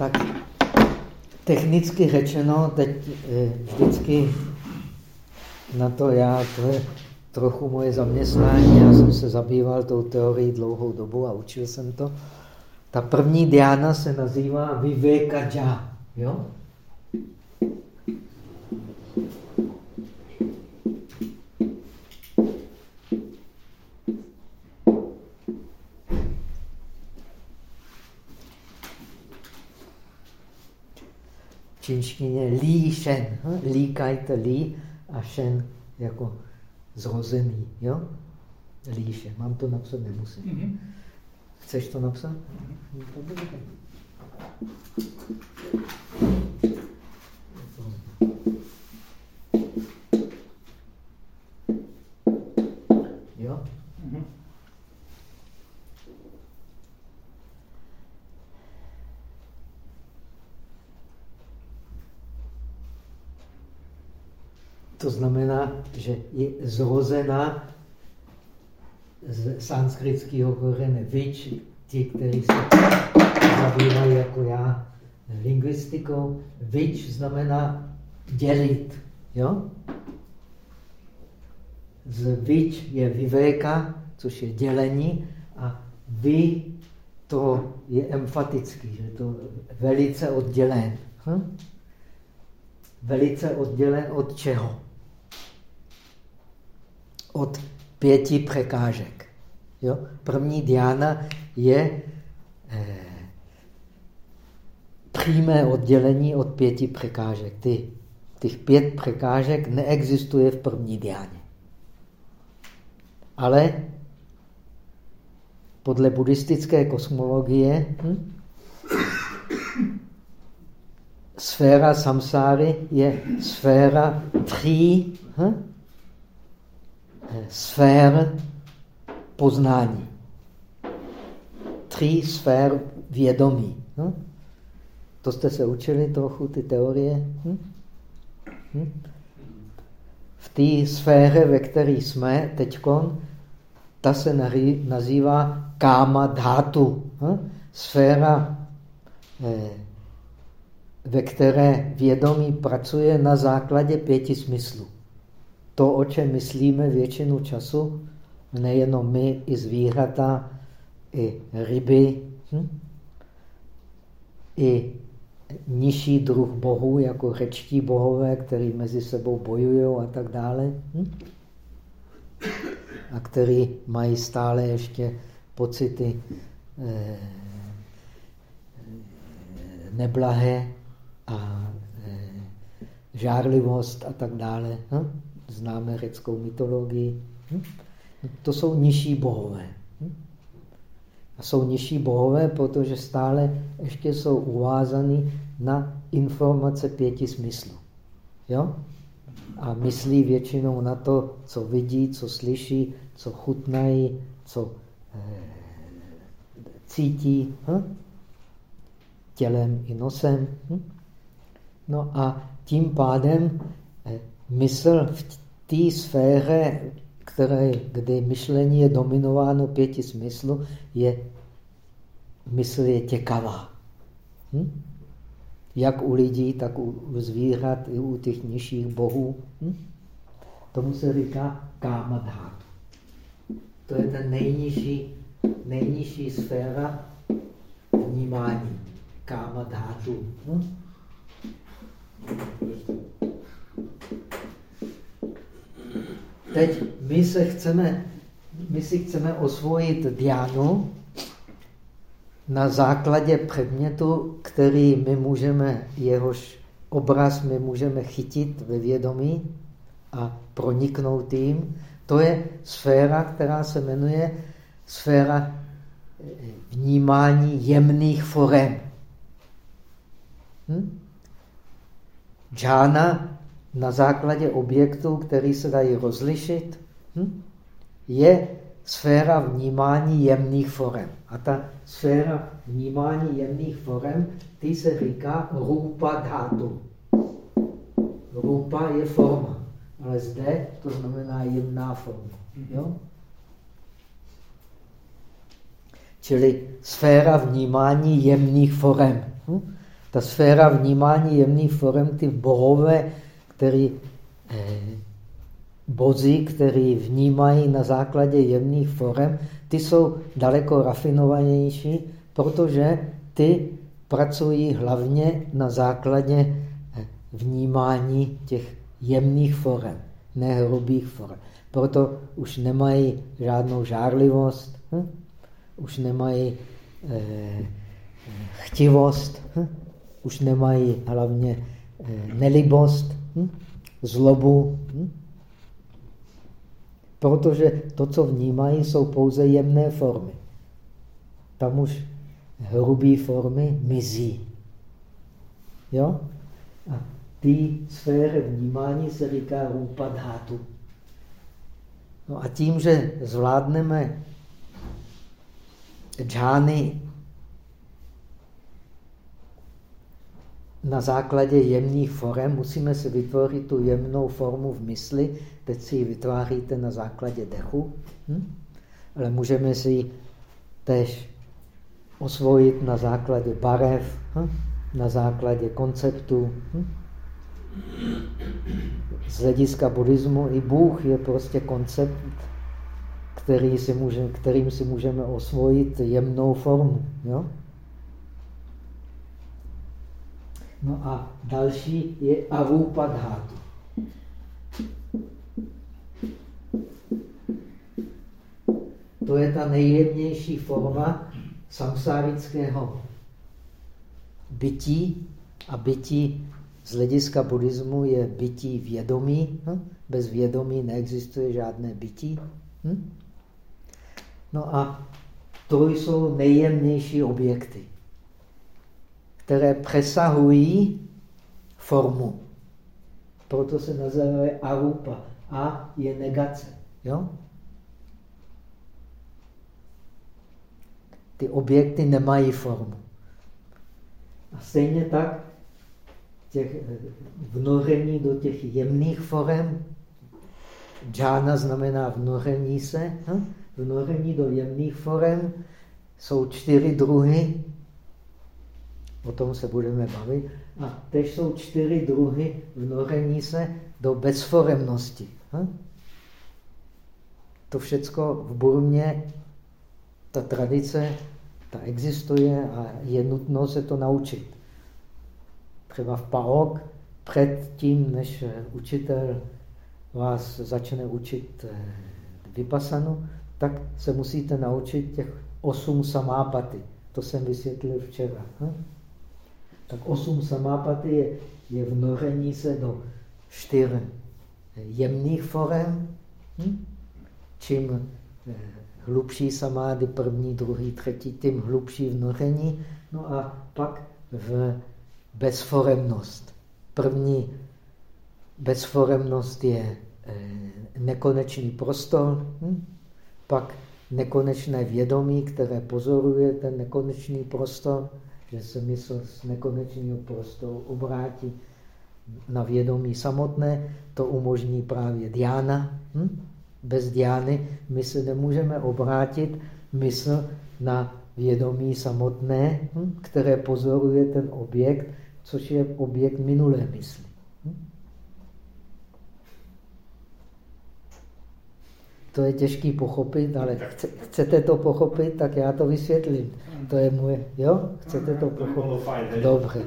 Tak technicky řečeno, teď eh, vždycky na to já, to je trochu moje zaměstnání, já jsem se zabýval tou teorií dlouhou dobu a učil jsem to. Ta první diána se nazývá Vivekaja. Jo? Čínštině Li Shen. Hm? Li kajte Li a Shen jako zrozený. Jo? Li Shen. Mám to napsat? Nemusím. Mm -hmm. Chceš to napsat? Mm -hmm. To znamená, že je zrozená z sanskritského korene vič, ti, kteří se zabývají jako já lingvistikou. Vič znamená dělit. Jo? Z vič je vivéka, což je dělení, a vy to je emfatický, že to velice oddělen. Hm? Velice oddělen od čeho? Od pěti překážek. Jo? První diána je eh, přímé oddělení od pěti překážek. Ty, těch pět překážek neexistuje v první diáně. Ale podle buddhistické kosmologie hm, sféra samsáry je sféra tří hm, sfér poznání. Tři sfér vědomí. Hm? To jste se učili trochu, ty teorie? Hm? Hm? V té sféře, ve které jsme teď, ta se nazývá káma dhatu. Hm? Sféra, eh, ve které vědomí pracuje na základě pěti smyslů to, o čem myslíme většinu času, nejenom my, i zvířata, i ryby, hm? i nižší druh bohů, jako řečtí bohové, který mezi sebou bojují a tak dále. Hm? A který mají stále ještě pocity eh, neblahé a eh, žárlivost a tak dále. Hm? Známe řeckou mytologii. Hm? To jsou nižší bohové. Hm? A jsou nižší bohové, protože stále ještě jsou uvázaný na informace pěti smyslů. Jo? A myslí většinou na to, co vidí, co slyší, co chutnají, co e, cítí hm? tělem i nosem. Hm? No a tím pádem e, mysl v té sféře, které, kdy myšlení je dominováno pěti smyslu, je mysl je těkavá. Hm? Jak u lidí, tak u, zvířat, i u těch nižších bohů. Hm? Tomu se říká kámadhátu. To je ta nejnižší, nejnižší sféra vnímání. Kámadhátu. Hm? Teď my se chceme, my si chceme osvojit diánu na základě předmětu, který my můžeme, jehož obraz my můžeme chytit ve vědomí a proniknout jim. To je sféra, která se jmenuje sféra eh, vnímání jemných forem. Hm? Džána na základě objektů, který se dají rozlišit, hm? je sféra vnímání jemných forem. A ta sféra vnímání jemných forem, ty se říká rupa dhatu. Rupa je forma, ale zde to znamená jemná forma. Jo? Čili sféra vnímání jemných forem. Hm? Ta sféra vnímání jemných forem, ty bohové, který, eh, bozy, který vnímají na základě jemných forem, ty jsou daleko rafinovanější, protože ty pracují hlavně na základě eh, vnímání těch jemných forem, ne hrubých forem. Proto už nemají žádnou žárlivost, hm? už nemají eh, chtivost, hm? už nemají hlavně eh, nelibost, hm? zlobu. Hm? Protože to, co vnímají, jsou pouze jemné formy. Tam už hrubé formy mizí. Jo? A ty sféry vnímání se říká rupa dhatu. No a tím, že zvládneme džány na základě jemných forem, musíme si vytvořit tu jemnou formu v mysli, teď si ji vytváříte na základě dechu, hm? ale můžeme si ji tež osvojit na základě barev, hm? na základě konceptu. Hm? Z hlediska buddhismu i Bůh je prostě koncept, který si může, kterým si můžeme osvojit jemnou formu. Jo? No a další je avupadhátu. To je ta nejjemnější forma samsárického bytí a bytí z hlediska buddhismu je bytí vědomí. Hm? Bez vědomí neexistuje žádné bytí. Hm? No a to jsou nejjemnější objekty, které přesahují formu. Proto se nazývají arupa. A je negace. Jo? Ty objekty nemají formu. A stejně tak těch eh, vnoření do těch jemných forem. Džána znamená vnoření se. Hm? Vnoření do jemných forem jsou čtyři druhy. O tom se budeme bavit. A teď jsou čtyři druhy vnoření se do bezforemnosti. Hm? To všecko v Burmě, ta tradice, ta existuje a je nutno se to naučit třeba v PAOK, před tím, než učitel vás začne učit eh, vypasanu, tak se musíte naučit těch osm samápaty. To jsem vysvětlil včera. Hm? Tak osm samápaty je, je vnoření se do čtyř jemných forem. Hm? Čím eh, hlubší samády, první, druhý, třetí, tím hlubší vnoření. No a pak v bezforemnost. První bezforemnost je eh, nekonečný prostor, hm? pak nekonečné vědomí, které pozoruje ten nekonečný prostor, že se mysl z nekonečného prostoru obrátí na vědomí samotné, to umožní právě diána. Hm? Bez diány my se nemůžeme obrátit mysl na vědomí samotné, hm? které pozoruje ten objekt, což je objekt minulé mysli. Hm? To je těžký pochopit, ale chcete to pochopit, tak já to vysvětlím. To je moje, jo? Chcete to pochopit? Dobře.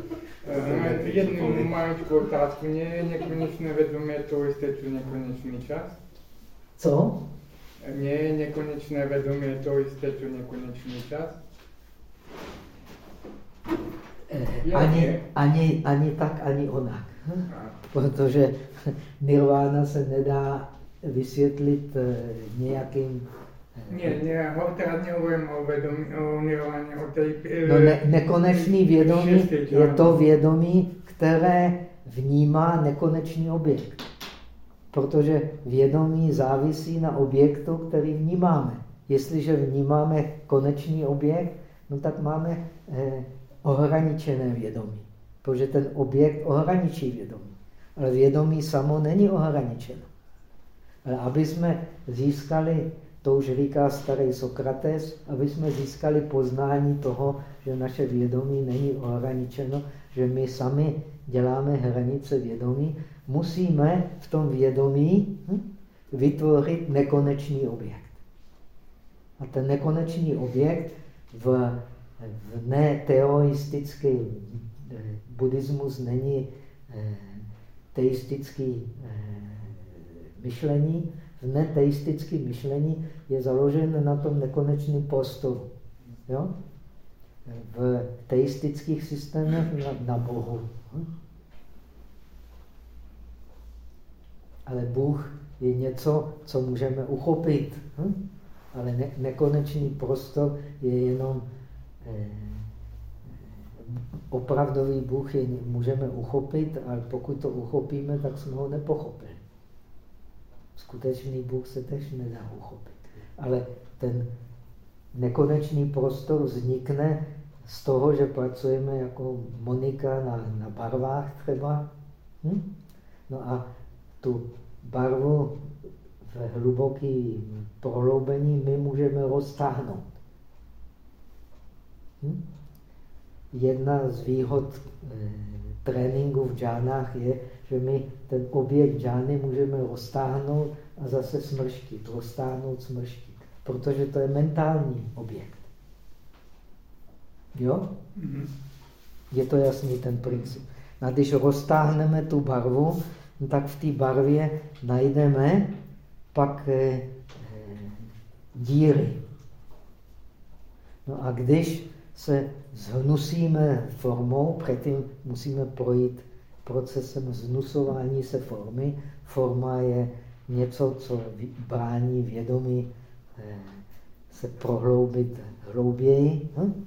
Jednu maličkou otázku. Nie je nekonečné vědomí to jistě nekonečný čas? Co? Nie je nekonečné vědomí to jistě nekonečný čas? Eh, ani, ani, ani tak, ani onak. Protože nirvána se nedá vysvětlit eh, nějakým... Eh, ne, ne, teraz nehovorím o vědomí, o nirváně, o té... No ne, nekonečný vědomí je to vědomí, které vnímá nekonečný objekt. Protože vědomí závisí na objektu, který vnímáme. Jestliže vnímáme konečný objekt, no tak máme ohraničené vědomí. Protože ten objekt ohraničí vědomí. Ale vědomí samo není ohraničeno. Aby jsme získali To už říká starý Sokrates, aby jsme získali poznání toho, že naše vědomí není ohraničeno, že my sami děláme hranice vědomí, musíme v tom vědomí hm, vytvořit nekonečný objekt. A ten nekonečný objekt v, v neteoistický eh, buddhismus není eh, teistický eh, myšlení. V neteistickém myšlení je založen na tom nekonečném prostoru. Jo? V teistických systémech na, na Bohu. Ale Bůh je něco, co můžeme uchopit. Hm? Ale ne, nekonečný prostor je jenom eh, opravdový Bůh je, můžeme uchopit, ale pokud to uchopíme, tak jsme ho nepochopili. Skutečný Bůh se tež nedá uchopit. Ale ten nekonečný prostor vznikne z toho, že pracujeme jako Monika na, na barvách třeba. Hm? No a tu barvu v hluboký prohloubení my můžeme roztáhnout. Hm? Jedna z výhod e, tréninku v džánách je, že my ten objekt džány můžeme roztáhnout a zase smrštit, roztáhnout, smrštit, protože to je mentální objekt. Jo? -hmm. Je to jasný ten princip. A když roztáhneme tu barvu, no tak v té barvě najdeme pak eh, díry. No a když se zhnusíme formou, předtím musíme projít procesem znusování se formy. Forma je něco, co brání vědomí eh, se prohloubit hlouběji. Hm?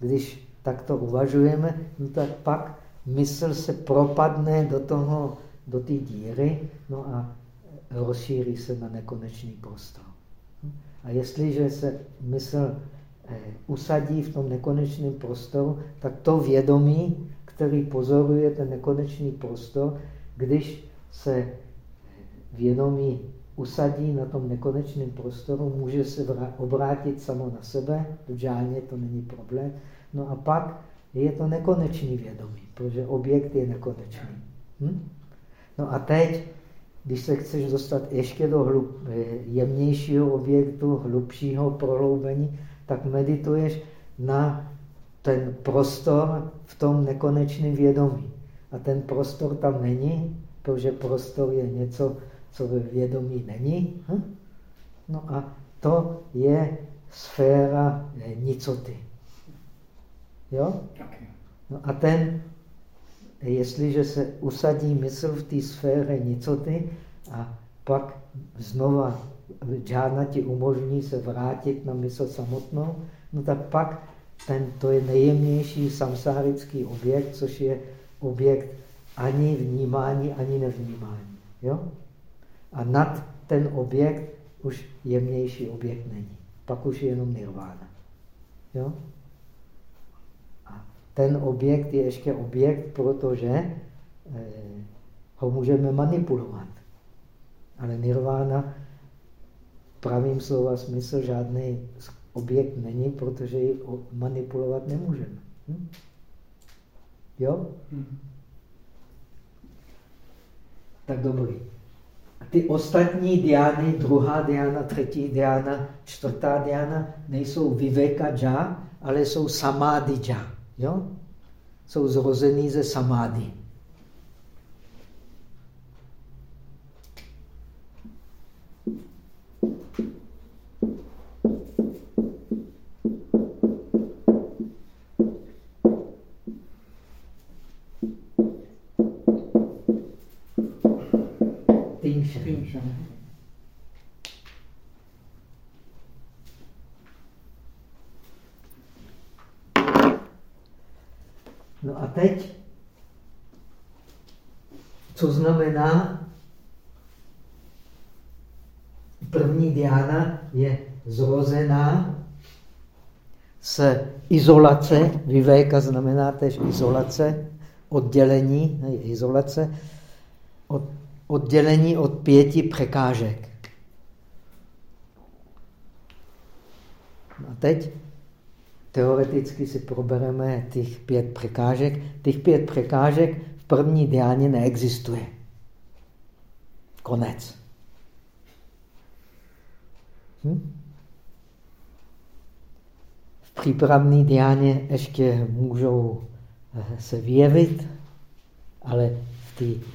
Když takto uvažujeme, no tak pak mysl se propadne do toho, do té díry, no a rozšíří se na nekonečný prostor. A jestliže se mysl eh, usadí v tom nekonečném prostoru, tak to vědomí, který pozoruje ten nekonečný prostor, když se vědomí usadí na tom nekonečném prostoru, může se obrátit samo na sebe, do džáně to není problém. No a pak je to nekonečný vědomí, protože objekt je nekonečný. Hm? No a teď když se chceš dostat ještě do hlub, jemnějšího objektu, hlubšího prohloubení, tak medituješ na ten prostor v tom nekonečném vědomí. A ten prostor tam není, protože prostor je něco, co ve vědomí není. Hm? No a to je sféra nicoty. Jo? No a ten jestliže se usadí mysl v té sféře nicoty a pak znova džána ti umožní se vrátit na mysl samotnou, no tak pak ten, to je nejjemnější samsárický objekt, což je objekt ani vnímání, ani nevnímání. Jo? A nad ten objekt už jemnější objekt není. Pak už je jenom nirvána. Jo? ten objekt je ještě objekt, protože eh, ho můžeme manipulovat. Ale nirvána pravým slova smysl žádný objekt není, protože ji manipulovat nemůžeme. Hm? Jo? Hmm. Tak dobrý. Ty ostatní diány, druhá diána, třetí diána, čtvrtá diána, nejsou viveka dža, ale jsou samády dža. Jo? Jsou zrozený ze samády. Teď, co znamená, první diána je zrozená? Z izolace, vyvéka znamená tež izolace, oddělení, ne, izolace, od, oddělení od pěti překážek. A teď teoreticky si probereme těch pět překážek. Těch pět překážek v první diáně neexistuje. Konec. Hm? V přípravné diáně ještě můžou eh, se vyjevit, ale v té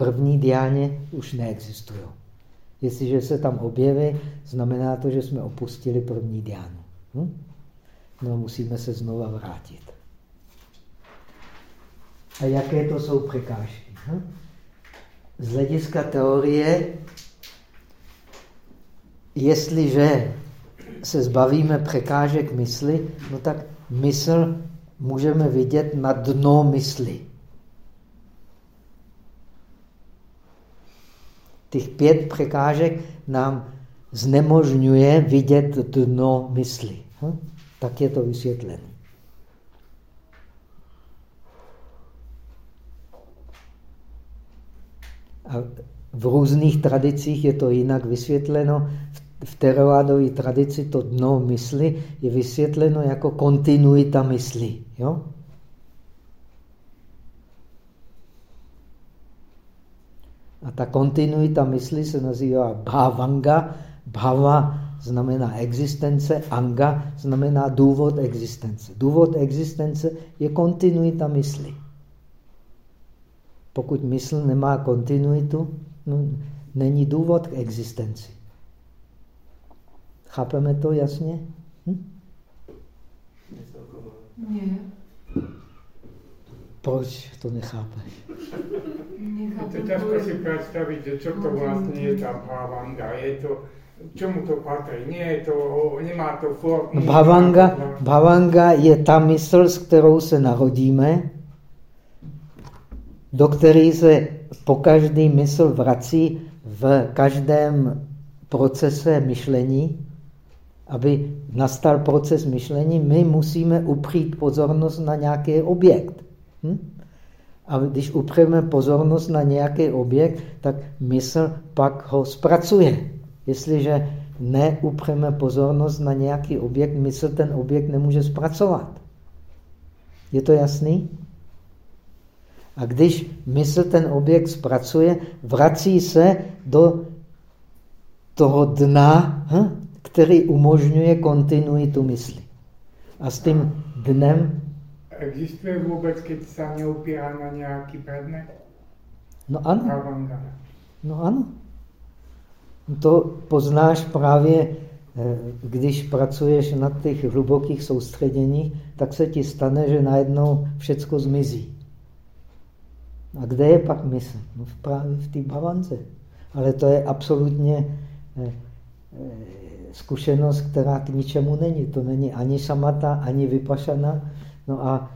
první diáně už neexistují. Jestliže se tam objeví, znamená to, že jsme opustili první diánu. Hm? No musíme se znova vrátit. A jaké to jsou překážky? Hm? Z hlediska teorie, jestliže se zbavíme překážek mysli, no tak mysl můžeme vidět na dno mysli. Těch pět překážek nám znemožňuje vidět dno mysli. Hm? Tak je to vysvětlené. A v různých tradicích je to jinak vysvětleno. V teravádové tradici to dno mysli je vysvětleno jako kontinuita mysli. Jo? A ta kontinuita mysli se nazývá bhavanga. Bhava znamená existence, anga znamená důvod existence. Důvod existence je kontinuita mysli. Pokud mysl nemá kontinuitu, no, není důvod k existenci. Chápeme to jasně? Hm? Ne. Proč to nechápeš? Je to těžko si představit, že co to vlastně je ta bhavanga. Je to, čemu to patří? Nie je to, nemá to formu. Bhavanga, bhavanga je ta mysl, s kterou se narodíme, do které se po každý mysl vrací v každém procese myšlení, aby nastal proces myšlení, my musíme upřít pozornost na nějaký objekt. Hm? A když upřeme pozornost na nějaký objekt, tak mysl pak ho zpracuje. Jestliže neupřeme pozornost na nějaký objekt, mysl ten objekt nemůže zpracovat. Je to jasný? A když mysl ten objekt zpracuje, vrací se do toho dna, hm, který umožňuje kontinuitu mysli. A s tím dnem... Existuje vůbec, když se neupírá na nějaký předmět? No ano. No ano. To poznáš právě, eh, když pracuješ na těch hlubokých soustředěních, tak se ti stane, že najednou všecko zmizí. A kde je pak mysl? No právě v té bavance. Ale to je absolutně eh, eh, zkušenost, která k ničemu není. To není ani samata, ani vypašana. No a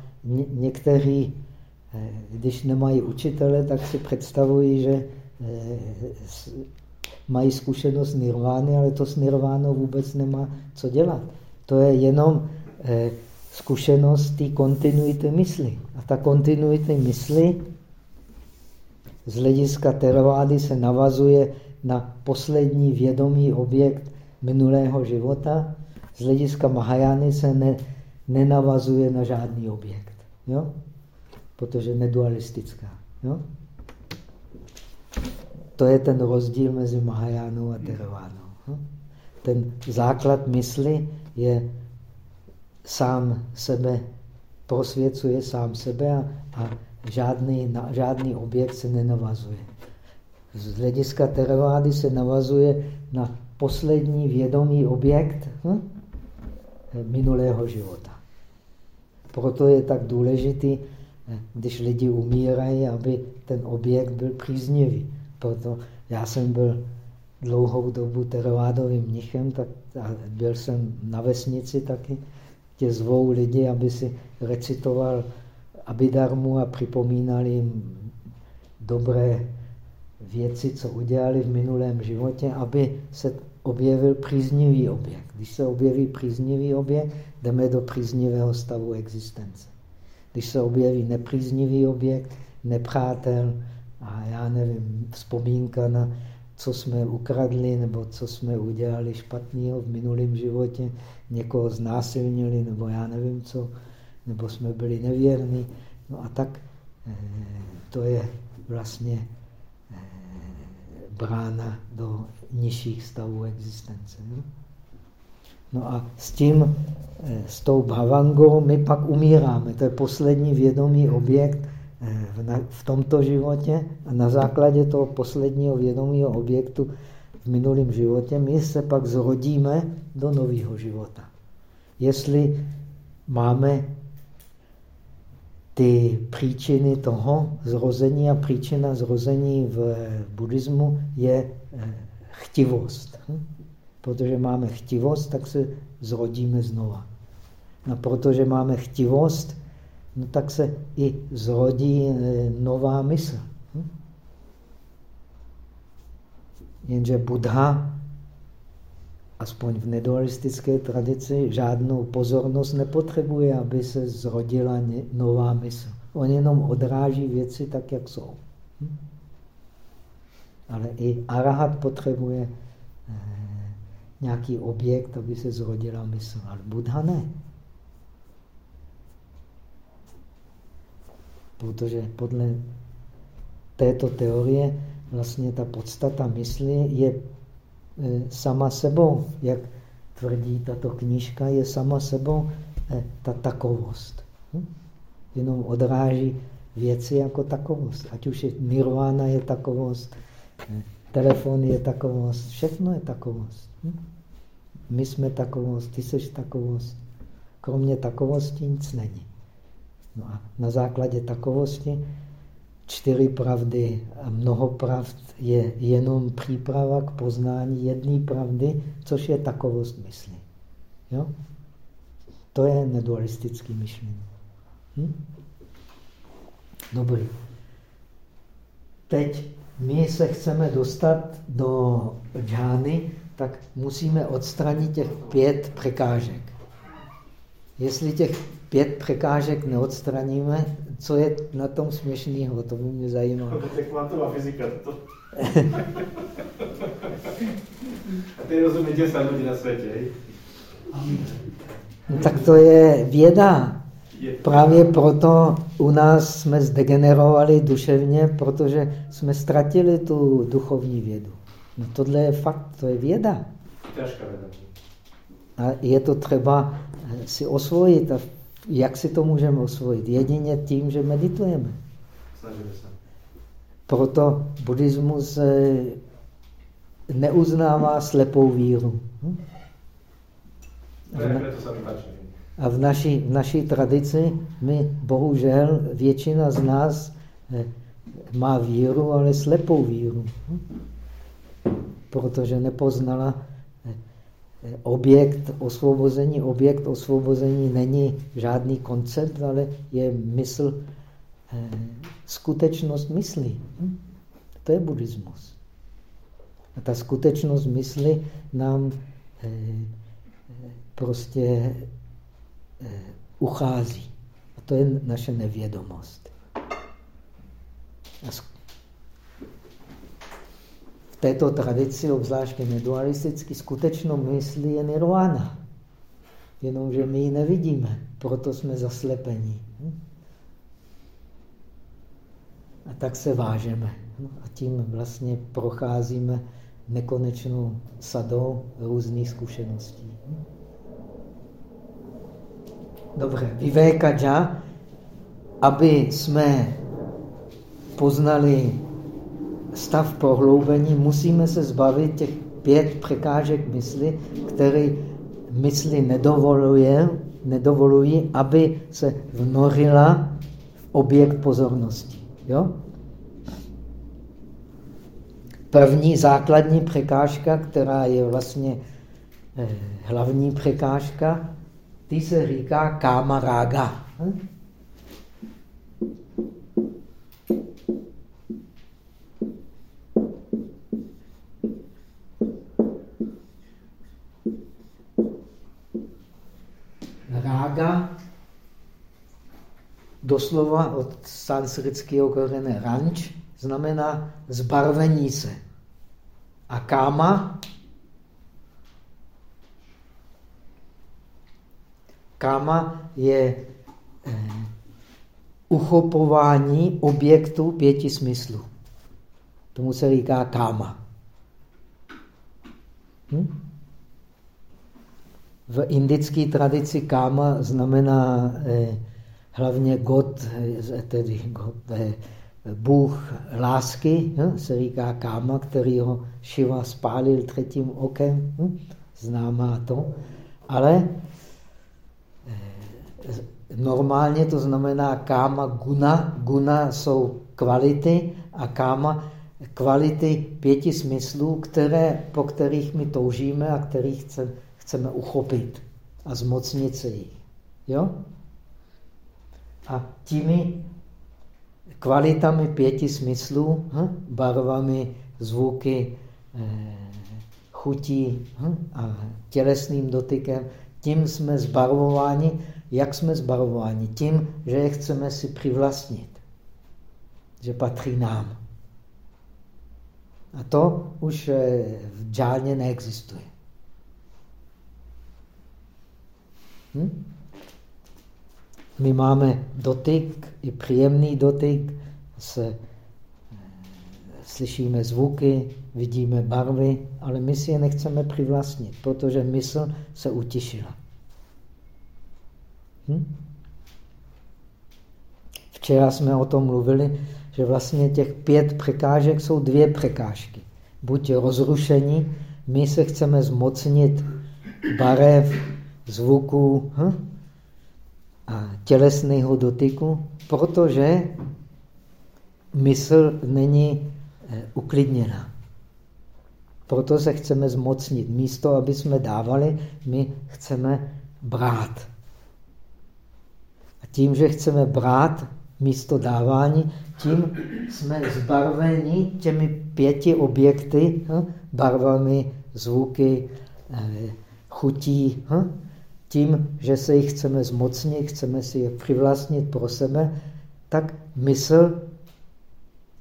někteří, když nemají učitele, tak si představují, že mají zkušenost s nirvány, ale to s nirvánou vůbec nemá co dělat. To je jenom eh, zkušenost té kontinuity mysli. A ta kontinuity mysli z hlediska teravády se navazuje na poslední vědomý objekt minulého života. Z hlediska Mahajány se ne, nenavazuje na žádný objekt. Jo? Protože nedualistická. Jo? To je ten rozdíl mezi Mahajánou a Teravánou. Hm? Ten základ mysli je sám sebe, prosvěcuje sám sebe a, a žádný, na, žádný objekt se nenavazuje. Z hlediska teravády se navazuje na poslední vědomý objekt hm? minulého života. Proto je tak důležitý, když lidi umírají, aby ten objekt byl příznivý. Proto já jsem byl dlouhou dobu teravádovým mnichem, tak byl jsem na vesnici taky. Tě zvou lidi, aby si recitoval Abidarmu a připomínali jim dobré věci, co udělali v minulém životě, aby se objevil příznivý objekt. Když se objeví příznivý objekt, jdeme do příznivého stavu existence. Když se objeví nepříznivý objekt, nepřátel, a já nevím, vzpomínka na co jsme ukradli nebo co jsme udělali špatného v minulém životě, někoho znásilnili nebo já nevím co, nebo jsme byli nevěrní. No a tak eh, to je vlastně brána do nižších stavů existence. No a s tím, eh, s tou bhavangou my pak umíráme. To je poslední vědomý objekt v tomto životě a na základě toho posledního vědomého objektu v minulém životě my se pak zrodíme do nového života. Jestli máme ty příčiny toho zrození a příčina zrození v buddhismu je eh, chtivost. Hm? Protože máme chtivost, tak se zrodíme znova. No protože máme chtivost, no tak se i zrodí eh, nová mysl. Hm? Jenže Buddha aspoň v nedualistické tradici, žádnou pozornost nepotřebuje, aby se zrodila nová mysl. On jenom odráží věci tak, jak jsou. Hm? Ale i arahat potřebuje eh, nějaký objekt, aby se zrodila mysl. Ale Buddha ne. Protože podle této teorie vlastně ta podstata mysli je sama sebou, jak tvrdí tato knížka, je sama sebou e, ta takovost. Hm? Jenom odráží věci jako takovost. Ať už je nirvana je takovost, e, telefon je takovost, všechno je takovost. Hm? My jsme takovost, ty jsi takovost. Kromě takovosti nic není. No a na základě takovosti čtyři pravdy a mnoho pravd je jenom příprava k poznání jedné pravdy, což je takovost mysli. Jo? To je nedualistické myšlení. Hm? Dobrý. Teď my se chceme dostat do džány, tak musíme odstranit těch pět překážek. Jestli těch pět překážek neodstraníme, co je na tom směšného, to by mě zajímalo. To je kvantová fyzika. To... A ty rozumíte se lidi na světě, no, tak to je věda. Právě proto u nás jsme zdegenerovali duševně, protože jsme ztratili tu duchovní vědu. No tohle je fakt, to je věda. Těžká věda. A je to třeba si osvojit a jak si to můžeme osvojit? Jedině tím, že meditujeme. Snažíme se. Proto buddhismus eh, neuznává slepou víru. Hm? A v naší, v naší tradici my, bohužel, většina z nás eh, má víru, ale slepou víru. Hm? Protože nepoznala objekt osvobození. Objekt osvobození není žádný koncept, ale je mysl, eh, skutečnost mysli. Hm? To je buddhismus. A ta skutečnost mysli nám eh, prostě eh, uchází. A to je naše nevědomost. A této tradici, obzvláště nedualisticky, skutečnou myslí je nirvana. Jenomže my ji nevidíme, proto jsme zaslepení. A tak se vážeme. A tím vlastně procházíme nekonečnou sadou různých zkušeností. Dobře, Vivékaja, aby jsme poznali stav prohloubení, musíme se zbavit těch pět překážek mysli, které mysli nedovoluje, nedovolují, aby se vnorila v objekt pozornosti. Jo? První základní překážka, která je vlastně eh, hlavní překážka, ty se říká káma Hm? Rága, doslova od sanskritského kořene ranč, znamená zbarvení se. A káma? Káma je eh, uchopování objektu pěti smyslů. Tomu se říká káma. Hm? V indické tradici káma znamená eh, hlavně God, eh, tedy God, eh, Bůh lásky, se říká káma, který ho Shiva spálil třetím okem, hm? známá to. Ale normálně to znamená káma guna. Guna jsou kvality a káma kvality pěti smyslů, které, po kterých my toužíme a kterých chceme chceme uchopit a zmocnit se jich. Jo? A těmi kvalitami pěti smyslů, hm, barvami, zvuky, eh, chutí hm, a tělesným dotykem, tím jsme zbarvováni. Jak jsme zbarvováni? Tím, že je chceme si přivlastnit. Že patří nám. A to už eh, v džáně neexistuje. Hm? My máme dotyk, i příjemný dotyk, se, eh, slyšíme zvuky, vidíme barvy, ale my si je nechceme přivlastnit, protože mysl se utišila. Hm? Včera jsme o tom mluvili, že vlastně těch pět překážek jsou dvě překážky. Buď rozrušení, my se chceme zmocnit barev, zvuku hm? a tělesného dotyku, protože mysl není eh, uklidněna. Proto se chceme zmocnit. Místo, aby jsme dávali, my chceme brát. A tím, že chceme brát místo dávání, tím jsme zbarveni těmi pěti objekty, hm? barvami, zvuky, eh, chutí, hm? Tím, že se jich chceme zmocnit, chceme si je přivlastnit pro sebe, tak mysl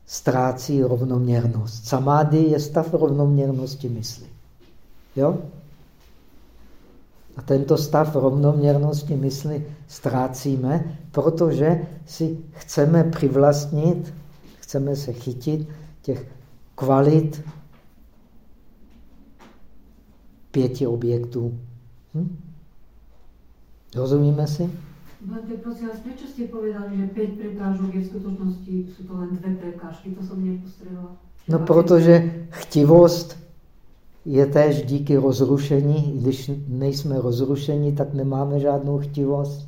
ztrácí rovnoměrnost. Samády je stav rovnoměrnosti mysli. Jo? A tento stav rovnoměrnosti mysli ztrácíme, protože si chceme přivlastnit, chceme se chytit těch kvalit pěti objektů. Hm? Rozumíme si? Bante, prosím vás, prečo ste povedali, že 5 prekážok je v skutočnosti, sú to len dve prekážky? To som nepostrela. No, protože chtivost je též díky rozrušení. Když nejsme rozrušení, tak nemáme žádnou chtivost.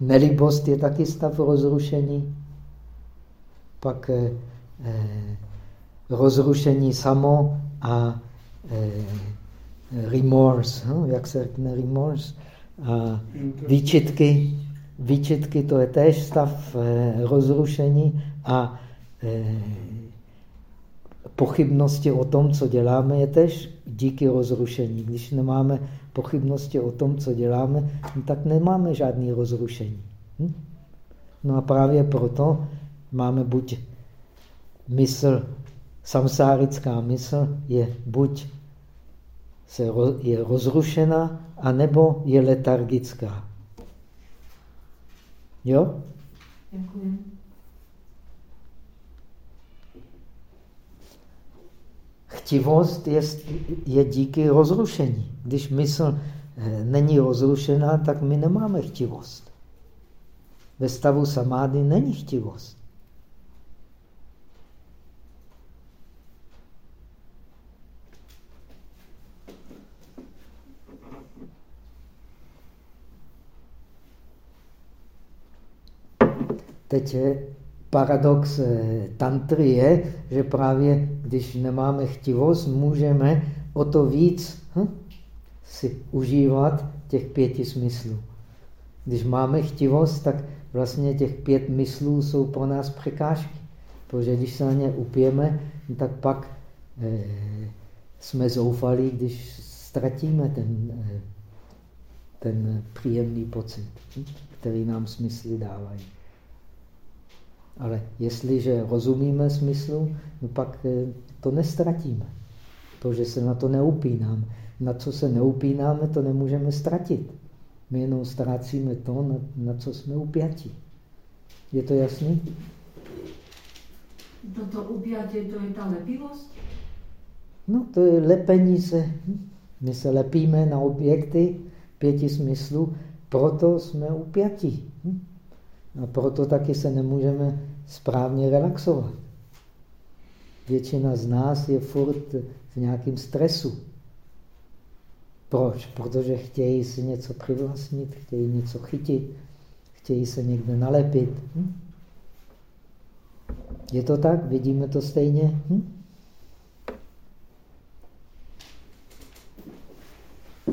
Nelibost je taky stav rozrušení. Pak eh, eh, rozrušení samo a eh, remorse. Hm? Jak se řekne remorse? A výčitky, výčitky to je též stav eh, rozrušení a eh, pochybnosti o tom, co děláme, je tež díky rozrušení. Když nemáme pochybnosti o tom, co děláme, tak nemáme žádný rozrušení. Hm? No a právě proto máme buď mysl, samsárická mysl je buď se je rozrušena, anebo je letargická. Jo? Děkuji. Chtivost je, je díky rozrušení. Když mysl eh, není rozrušená, tak my nemáme chtivost. Ve stavu samády není chtivost. Teď paradox eh, tantry je, že právě když nemáme chtivost, můžeme o to víc hm, si užívat těch pěti smyslů. Když máme chtivost, tak vlastně těch pět myslů jsou pro nás překážky. Protože když se na ně upijeme, tak pak eh, jsme zoufalí, když ztratíme ten, eh, ten příjemný pocit, hm, který nám smysly dávají. Ale jestliže rozumíme smyslu, no pak eh, to nestratíme. protože se na to neupínáme. Na co se neupínáme, to nemůžeme ztratit. My jenom ztrácíme to, na, na co jsme upjatí. Je to jasný? Toto upjatě, to je ta lepivost? No, to je lepení se. My se lepíme na objekty pěti smyslů, proto jsme upjatí. A proto taky se nemůžeme správně relaxovat. Většina z nás je furt v nějakém stresu. Proč? Protože chtějí si něco přivlastnit, chtějí něco chytit, chtějí se někde nalepit. Hm? Je to tak? Vidíme to stejně? Hm?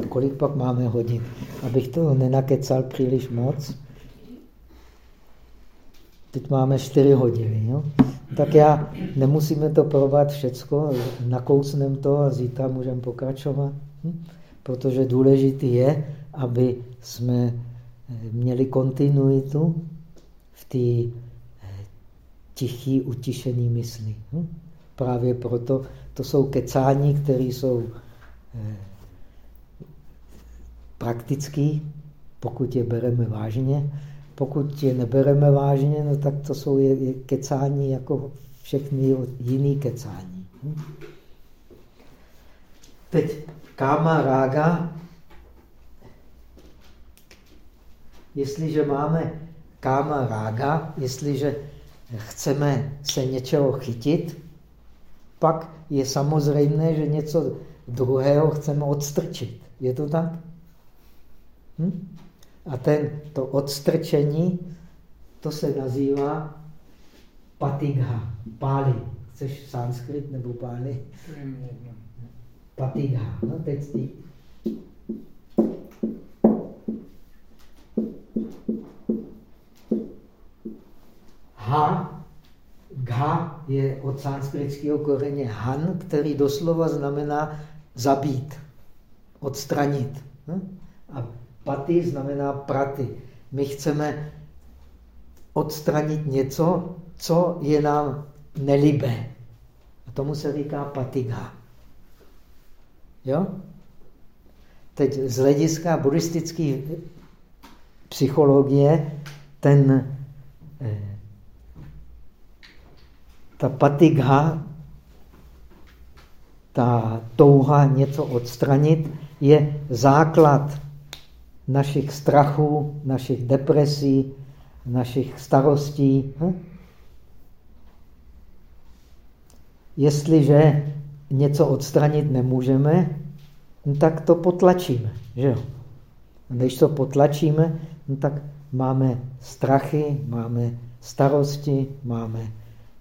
Kolik pak máme hodin? Abych to nenakecal příliš moc. Teď máme 4 hodiny. Jo? Tak já nemusíme to provat všecko, nakousneme to a zítra můžeme pokračovat. Hm? Protože důležité je, aby jsme eh, měli kontinuitu v té eh, tichý, utišený mysli. Hm? Právě proto to jsou kecání, které jsou eh, praktický, pokud je bereme vážně. Pokud je nebereme vážně, no tak to jsou je, je kecání jako všechny jiný kecání. Hm? Teď káma rága, jestliže máme káma rága, jestliže chceme se něčeho chytit, pak je samozřejmé, že něco druhého chceme odstrčit. Je to tak? Hm? A ten, to odstrčení, to se nazývá patigha, páli. Chceš sanskrit nebo páli? Patigha. No teď ty. Ha, gha je od sanskritského koreně han, který doslova znamená zabít, odstranit. Hm? A Paty znamená praty. My chceme odstranit něco, co je nám nelibé. A tomu se říká patiga. Jo? Teď z hlediska buddhistické psychologie ten, eh, ta patigha, ta touha něco odstranit, je základ našich strachů, našich depresí, našich starostí. Hm? Jestliže něco odstranit nemůžeme, no tak to potlačíme. Že jo? A když to potlačíme, no tak máme strachy, máme starosti, máme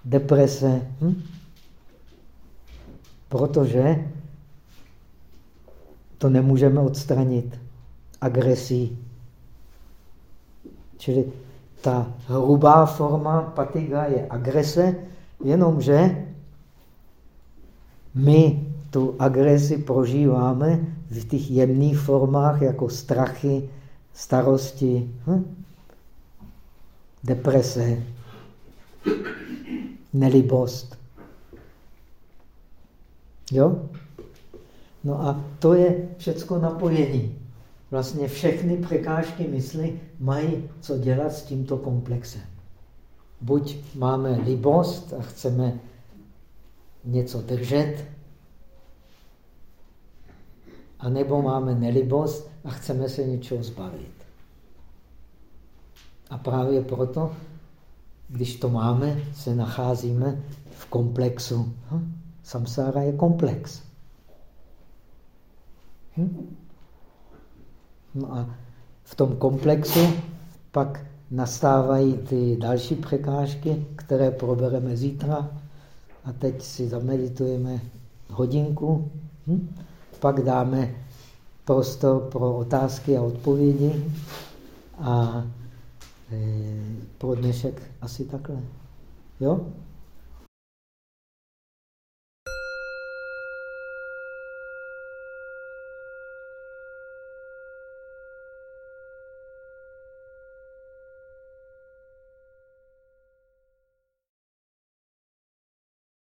deprese. Hm? Protože to nemůžeme odstranit agresí. Čili ta hrubá forma patiga je agrese, jenomže my tu agresi prožíváme v těch jemných formách jako strachy, starosti, hm? deprese, nelibost. Jo? No a to je všecko napojení. Vlastně všechny překážky mysli mají co dělat s tímto komplexem. Buď máme libost a chceme něco držet, anebo máme nelibost a chceme se něčeho zbavit. A právě proto, když to máme, se nacházíme v komplexu. Hm? Samsára je komplex. Hm? No a v tom komplexu pak nastávají ty další překážky, které probereme zítra. A teď si zameditujeme hodinku. Hm? Pak dáme prostor pro otázky a odpovědi. A e, pro dnešek asi takhle. Jo?